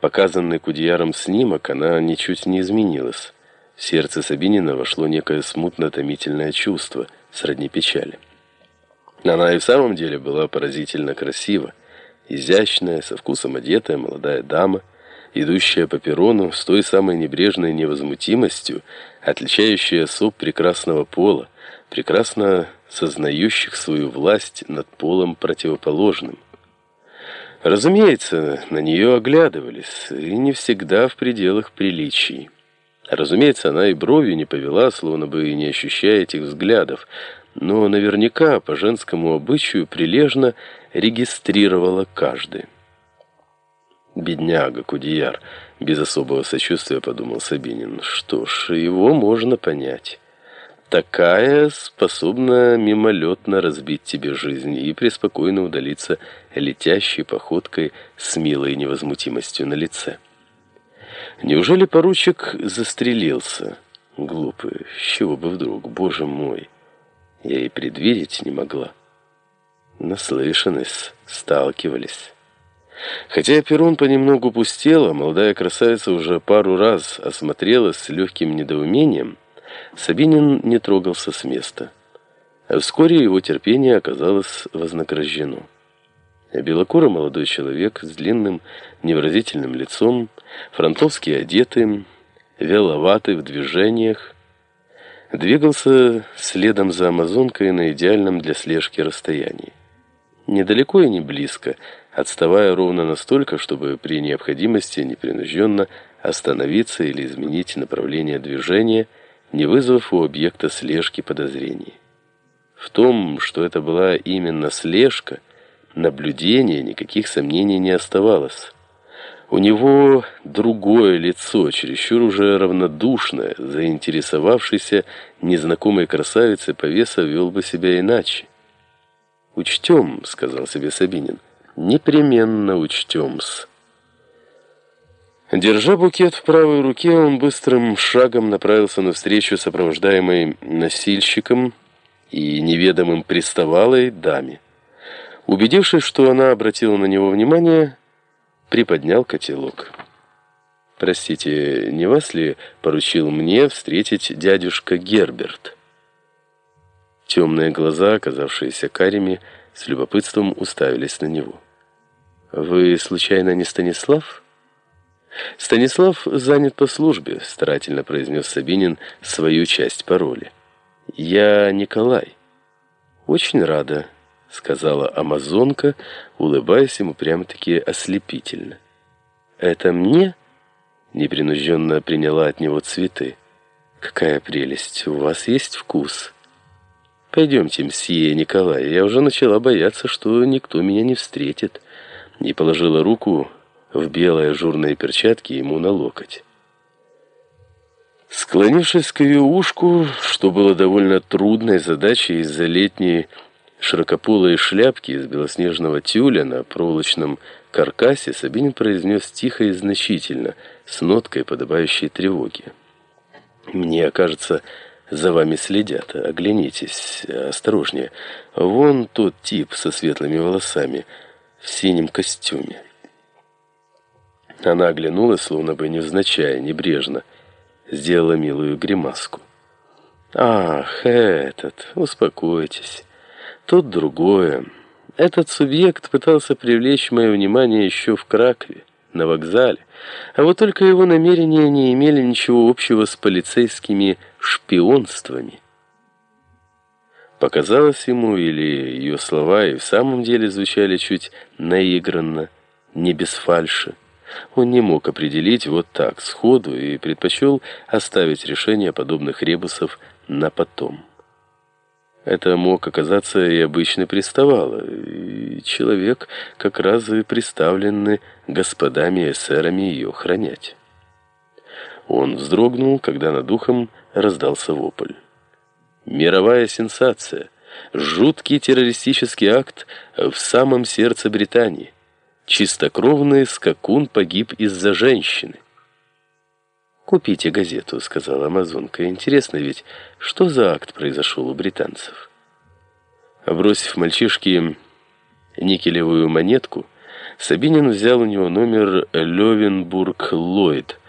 показанный Кудеяром снимок, она ничуть не изменилась. В сердце Сабинина вошло некое смутно-томительное чувство, сродни печали. Она и в самом деле была поразительно красива, изящная, со вкусом одетая молодая дама, идущая по перрону с той самой небрежной невозмутимостью, отличающей особ прекрасного пола, прекрасно сознающих свою власть над полом противоположным. Разумеется, на нее оглядывались, и не всегда в пределах приличий. Разумеется, она и бровью не повела, словно бы и не ощущая этих взглядов, но наверняка по женскому обычаю прилежно регистрировала каждый. «Бедняга Кудияр», — без особого сочувствия подумал Сабинин. «Что ж, его можно понять». Такая способна мимолетно разбить тебе жизнь и преспокойно удалиться летящей походкой с милой невозмутимостью на лице. Неужели поручик застрелился? Глупый, с чего бы вдруг, боже мой, я и предвидеть не могла. Наслышанность, сталкивались. Хотя перрон понемногу пустела, молодая красавица уже пару раз осмотрелась с легким недоумением, Сабинин не трогался с места. А вскоре его терпение оказалось вознаграждено. Белокурый молодой человек с длинным невыразительным лицом, фронтовски одетый, веловатый в движениях, двигался следом за амазонкой на идеальном для слежки расстоянии. Недалеко и не близко, отставая ровно настолько, чтобы при необходимости непринужденно остановиться или изменить направление движения – не вызвав у объекта слежки подозрений. В том, что это была именно слежка, наблюдения, никаких сомнений не оставалось. У него другое лицо, чересчур уже равнодушное, заинтересовавшийся незнакомой красавицей повеса вел бы себя иначе. «Учтем», — сказал себе Сабинин, — «непременно учтем-с». Держа букет в правой руке, он быстрым шагом направился навстречу сопровождаемой носильщиком и неведомым приставалой даме. Убедившись, что она обратила на него внимание, приподнял котелок. «Простите, не вас ли поручил мне встретить дядюшка Герберт?» Темные глаза, оказавшиеся карими, с любопытством уставились на него. «Вы, случайно, не Станислав?» «Станислав занят по службе», — старательно произнес Сабинин свою часть пароля. «Я Николай». «Очень рада», — сказала амазонка, улыбаясь ему прямо-таки ослепительно. «Это мне?» — непринужденно приняла от него цветы. «Какая прелесть! У вас есть вкус!» «Пойдемте, мсье Николай, я уже начала бояться, что никто меня не встретит». И положила руку в белой ажурной перчатке ему на локоть. Склонившись к ее ушку, что было довольно трудной задачей из-за летней широкополой шляпки из белоснежного тюля на проволочном каркасе, Сабинин произнес тихо и значительно, с ноткой подобающей тревоги. «Мне кажется, за вами следят. Оглянитесь осторожнее. Вон тот тип со светлыми волосами в синем костюме». Она оглянулась, словно бы невзначай, небрежно. Сделала милую гримаску. «Ах, этот, успокойтесь. Тут другое. Этот субъект пытался привлечь мое внимание еще в Кракове, на вокзале. А вот только его намерения не имели ничего общего с полицейскими шпионствами». Показалось ему, или ее слова и в самом деле звучали чуть наигранно, не без фальши. Он не мог определить вот так, сходу, и предпочел оставить решение подобных ребусов на потом. Это мог оказаться и обычный приставало, и человек, как раз и приставленный господами эсерами ее хранять. Он вздрогнул, когда над ухом раздался вопль. Мировая сенсация. Жуткий террористический акт в самом сердце Британии. Чистокровный скакун погиб из-за женщины. «Купите газету», — сказала Амазонка. «Интересно ведь, что за акт произошел у британцев?» Бросив мальчишке никелевую монетку, Сабинин взял у него номер Левенбург-Ллойд.